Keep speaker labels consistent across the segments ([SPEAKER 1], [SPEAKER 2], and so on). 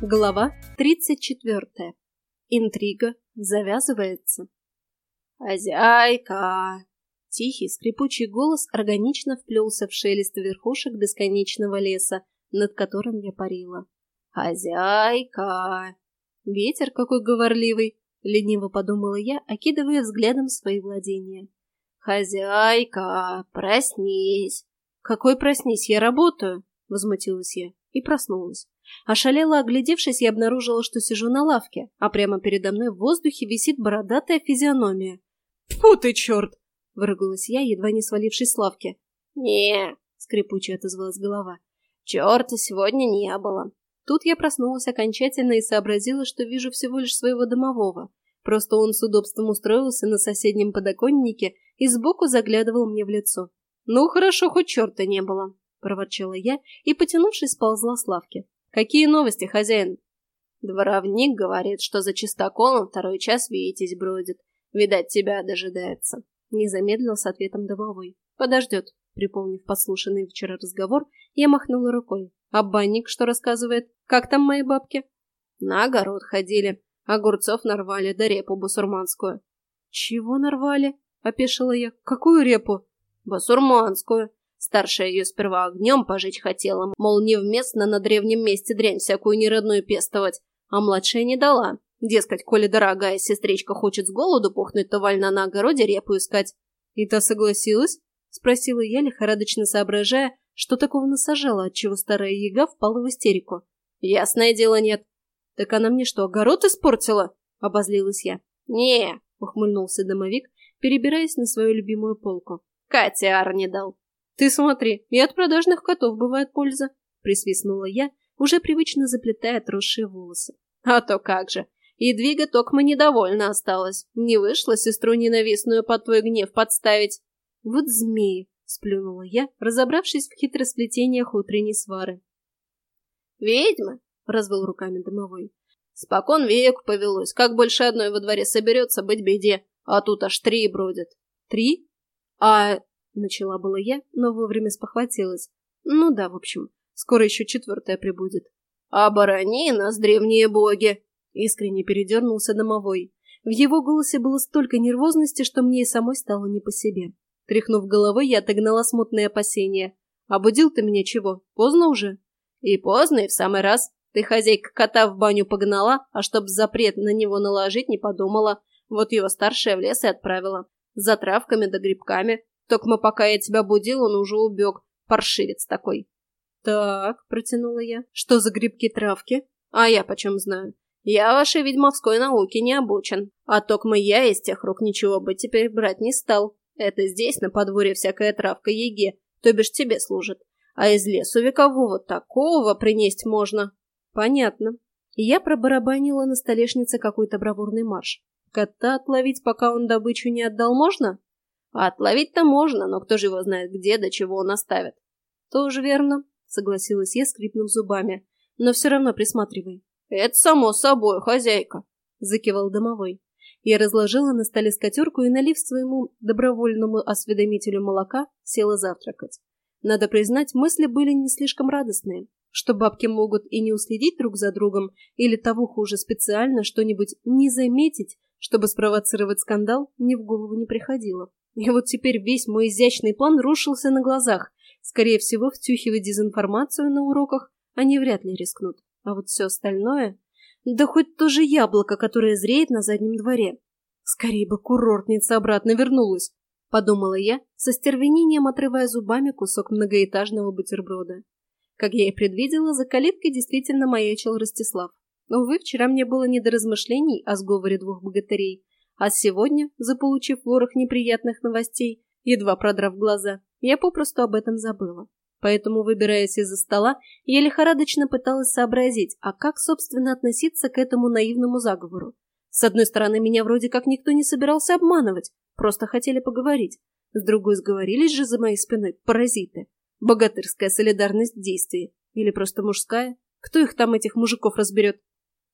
[SPEAKER 1] Глава 34. Интрига завязывается. «Хозяйка!» Тихий, скрипучий голос органично вплелся в шелест верхушек бесконечного леса, над которым я парила. «Хозяйка!» Ветер какой говорливый, лениво подумала я, окидывая взглядом свои владения. «Хозяйка, проснись!» «Какой проснись, я работаю!» — возмутилась я и проснулась. Ошалела, оглядевшись, я обнаружила, что сижу на лавке, а прямо передо мной в воздухе висит бородатая физиономия. «Тьфу ты, черт!» — выругалась я, едва не свалившись с лавки.
[SPEAKER 2] не скрипуче отозвалась голова. «Черта сегодня не было».
[SPEAKER 1] Тут я проснулась окончательно и сообразила, что вижу всего лишь своего домового. Просто он с удобством устроился на соседнем подоконнике и сбоку заглядывал мне в лицо. «Ну, хорошо, хоть черта не было», — проворчала я и, потянувшись, сползла с лавки. «Какие новости, хозяин?»
[SPEAKER 2] «Дворовник говорит, что за чистоколом второй час Витязь бродит. Видать, тебя дожидается».
[SPEAKER 1] Не замедлил с ответом домовой. «Подождет». Припомнив подслушанный вчера разговор, я махнула рукой. «А банник что рассказывает? Как там мои бабки?»
[SPEAKER 2] «На огород ходили. Огурцов нарвали, да репу басурманскую».
[SPEAKER 1] «Чего нарвали?» — опешила я. «Какую репу?»
[SPEAKER 2] «Басурманскую. Старшая ее сперва огнем пожечь хотела, мол, невместно на древнем месте дрянь всякую неродную пестовать, а младшая не дала. Дескать, коли дорогая сестричка хочет с голоду пухнуть, то вольна на огороде репу искать.
[SPEAKER 1] И та согласилась? Спросила я, лихорадочно соображая, что такого насажала, отчего старая яга впала в истерику.
[SPEAKER 2] Ясное дело, нет.
[SPEAKER 1] Так она мне что, огород испортила? Обозлилась я.
[SPEAKER 2] Не,
[SPEAKER 1] ухмыльнулся домовик, перебираясь на свою любимую полку.
[SPEAKER 2] Катя Ар не дал.
[SPEAKER 1] «Ты смотри, и от продажных котов бывает польза», — присвистнула я, уже привычно заплетая отросшие волосы.
[SPEAKER 2] «А то как же! И двига токма недовольна осталась. Не вышло сестру ненавистную под твой гнев подставить».
[SPEAKER 1] «Вот змеи!» — сплюнула я, разобравшись в хитросплетениях утренней свары.
[SPEAKER 2] «Ведьма!» — развел руками домовой. «Спокон веку повелось. Как больше одной во дворе соберется, быть беде. А тут аж три бродят».
[SPEAKER 1] «Три? А Начала была я, но вовремя спохватилась. Ну да, в общем, скоро еще четвертая прибудет.
[SPEAKER 2] «Оборони нас, древние боги!»
[SPEAKER 1] Искренне передернулся домовой. В его голосе было столько нервозности, что мне и самой стало не по себе. Тряхнув головой, я отогнала смутные опасения. «А будил ты меня чего? Поздно уже?»
[SPEAKER 2] «И поздно, и в самый раз. Ты хозяйка кота в баню погнала, а чтоб запрет на него наложить не подумала. Вот его старшая в лес и отправила. За травками да грибками. Только пока я тебя будил, он уже убег. Паршивец такой.
[SPEAKER 1] Так, протянула я. Что за грибки-травки?
[SPEAKER 2] А я почем знаю? Я вашей ведьмовской науке не обучен. А токмо я из тех рук ничего бы теперь брать не стал. Это здесь, на подворье, всякая травка еге, то бишь тебе служит. А из лесу векового такого принести можно.
[SPEAKER 1] Понятно. Я пробарабанила на столешнице какой-то бравурный марш. Кота отловить, пока он добычу не отдал, можно?
[SPEAKER 2] А отловить-то можно, но кто же его знает, где, до чего он оставит.
[SPEAKER 1] Тоже верно, согласилась я, скрипнув зубами. Но все равно присматривай.
[SPEAKER 2] Это само собой, хозяйка,
[SPEAKER 1] закивал домовой. Я разложила на столе скатерку и, налив своему добровольному осведомителю молока, села завтракать. Надо признать, мысли были не слишком радостные. Что бабки могут и не уследить друг за другом, или того хуже специально что-нибудь не заметить, чтобы спровоцировать скандал, мне в голову не приходило. И вот теперь весь мой изящный план рушился на глазах. Скорее всего, втюхивать дезинформацию на уроках они вряд ли рискнут. А вот все остальное... Да хоть то же яблоко, которое зреет на заднем дворе. Скорее бы курортница обратно вернулась, подумала я, со стервенением отрывая зубами кусок многоэтажного бутерброда. Как я и предвидела, за калиткой действительно маячил Ростислав. Но, увы, вчера мне было не до размышлений о сговоре двух богатырей, а сегодня, заполучив ворох неприятных новостей, едва продрав глаза, я попросту об этом забыла. Поэтому, выбираясь из-за стола, я лихорадочно пыталась сообразить, а как, собственно, относиться к этому наивному заговору. С одной стороны, меня вроде как никто не собирался обманывать, просто хотели поговорить. С другой, сговорились же за моей спиной паразиты. Богатырская солидарность в. Или просто мужская. Кто их там, этих мужиков, разберет?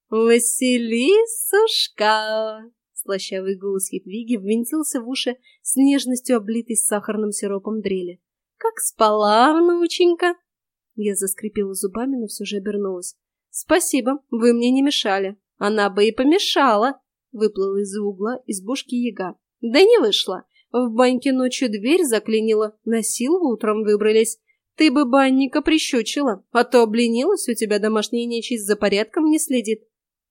[SPEAKER 1] «Василисушка!» Слащавый голос Едвиги ввинтился в уши с нежностью облитой сахарным сиропом дрели. «Как спала, внученька?» Я заскрипела зубами, но все же обернулась. «Спасибо, вы мне не мешали. Она бы и помешала!» Выплыла из-за угла избушки яга. «Да не вышла. В баньке ночью дверь заклинила, на силу утром выбрались. Ты бы банника прищучила, а то обленилась у тебя домашняя нечисть за порядком не следит.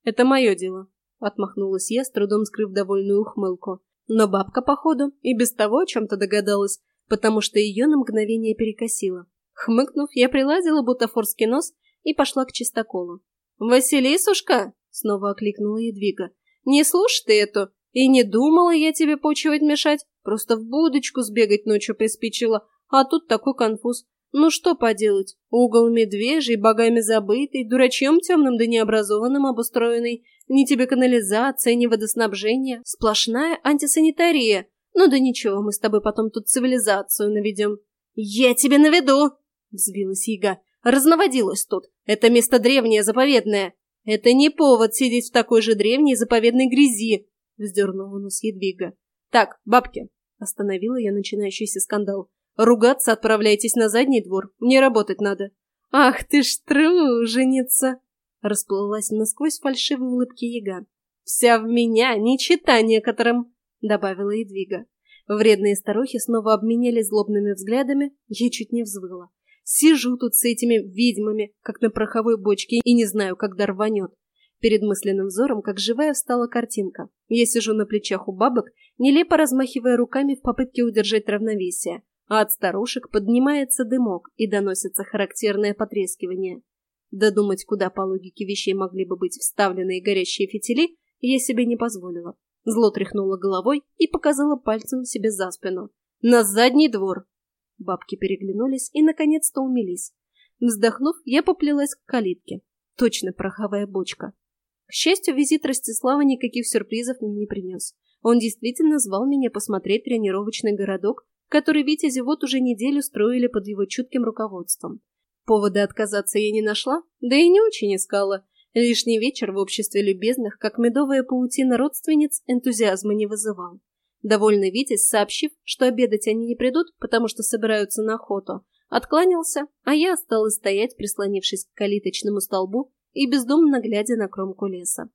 [SPEAKER 1] Это мое дело», — отмахнулась я, с трудом скрыв довольную ухмылку. Но бабка, походу, и без того о чем-то догадалась, потому что ее на мгновение перекосило. Хмыкнув, я приладила бутафорский нос и пошла к чистоколу. «Василисушка!» — снова окликнула Едвига. «Не слушай ты эту! И не думала я тебе почивать мешать, просто в будочку сбегать ночью приспичила, а тут такой конфуз. Ну что поделать, угол медвежий, богами забытый, дурачьем темным да необразованным обустроенный, ни тебе канализация, ни водоснабжение, сплошная антисанитария. Ну да ничего, мы с тобой потом тут цивилизацию наведем. Я тебе наведу! Взвилась яга. Разноводилась тут. Это место древнее, заповедное. Это не повод сидеть в такой же древней заповедной грязи. Вздернула нос Едвига. Так, бабки. Остановила я начинающийся скандал. Ругаться отправляйтесь на задний двор. Мне работать надо. Ах ты ж труженица! Расплылась насквозь фальшивой улыбки яга. Вся в меня, не чита некоторым, добавила Едвига. Вредные старухи снова обменялись злобными взглядами, я чуть не взвыла. Сижу тут с этими ведьмами, как на пороховой бочке, и не знаю, когда рванет. Перед мысленным взором, как живая, встала картинка. Я сижу на плечах у бабок, нелепо размахивая руками в попытке удержать равновесие, а от старушек поднимается дымок и доносится характерное потрескивание. Додумать, куда по логике вещей могли бы быть вставлены горящие фитили, я себе не позволила. Зло тряхнула головой и показала пальцем себе за спину. «На задний двор!» Бабки переглянулись и, наконец-то, умились. Вздохнув, я поплелась к калитке. Точно пороховая бочка. К счастью, визит Ростислава никаких сюрпризов мне не принес. Он действительно звал меня посмотреть тренировочный городок, который Витязи вот уже неделю строили под его чутким руководством. Повода отказаться я не нашла, да и не очень искала. Лишний вечер в обществе любезных, как медовая паутина родственниц, энтузиазма не вызывал. Довольный Витязь, сообщив, что обедать они не придут, потому что собираются на охоту, откланялся, а я осталась стоять, прислонившись к калиточному столбу и бездумно глядя на кромку леса.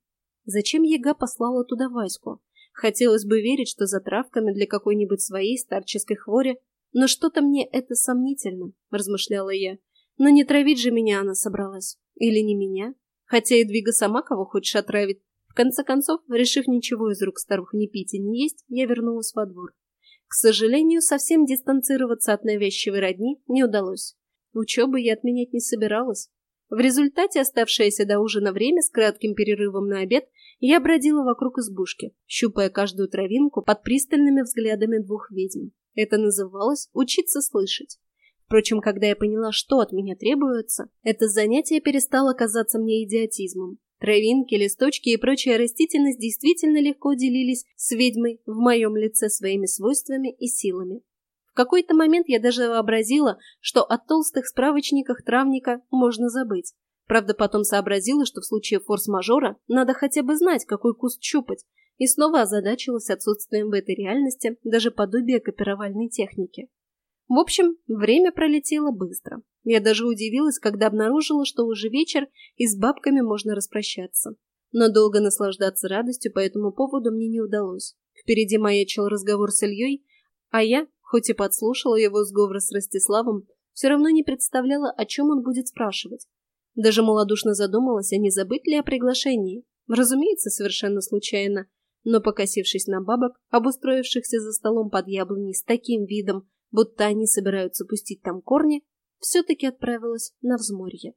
[SPEAKER 1] Зачем Ега послала туда Ваську? Хотелось бы верить, что за травками для какой-нибудь своей старческой хвори, но что-то мне это сомнительно, размышляла я. Но не травить же меня она собралась. Или не меня? Хотя и Двига сама кого хочешь отравит, в конце концов, решив ничего из рук старух не пить и не есть, я вернулась во двор. К сожалению, совсем дистанцироваться от навязчивой родни не удалось. Учебы я отменять не собиралась. В результате оставшееся до ужина время с кратким перерывом на обед я бродила вокруг избушки, щупая каждую травинку под пристальными взглядами двух ведьм. Это называлось «учиться слышать». Впрочем, когда я поняла, что от меня требуется, это занятие перестало казаться мне идиотизмом. Травинки, листочки и прочая растительность действительно легко делились с ведьмой в моем лице своими свойствами и силами. В какой-то момент я даже вообразила, что о толстых справочниках травника можно забыть. Правда, потом сообразила, что в случае форс-мажора надо хотя бы знать, какой куст щупать, и снова озадачилась отсутствием в этой реальности даже подобия копировальной техники. В общем, время пролетело быстро. Я даже удивилась, когда обнаружила, что уже вечер и с бабками можно распрощаться. Но долго наслаждаться радостью по этому поводу мне не удалось. Впереди маячил разговор с Ильей, а я, хоть и подслушала его сговор с Ростиславом, все равно не представляла, о чем он будет спрашивать. Даже малодушно задумалась, а не забыть ли о приглашении. Разумеется, совершенно случайно. Но, покосившись на бабок, обустроившихся за столом под яблоней с таким видом, будто они собираются пустить там корни, все-таки отправилась на взморье.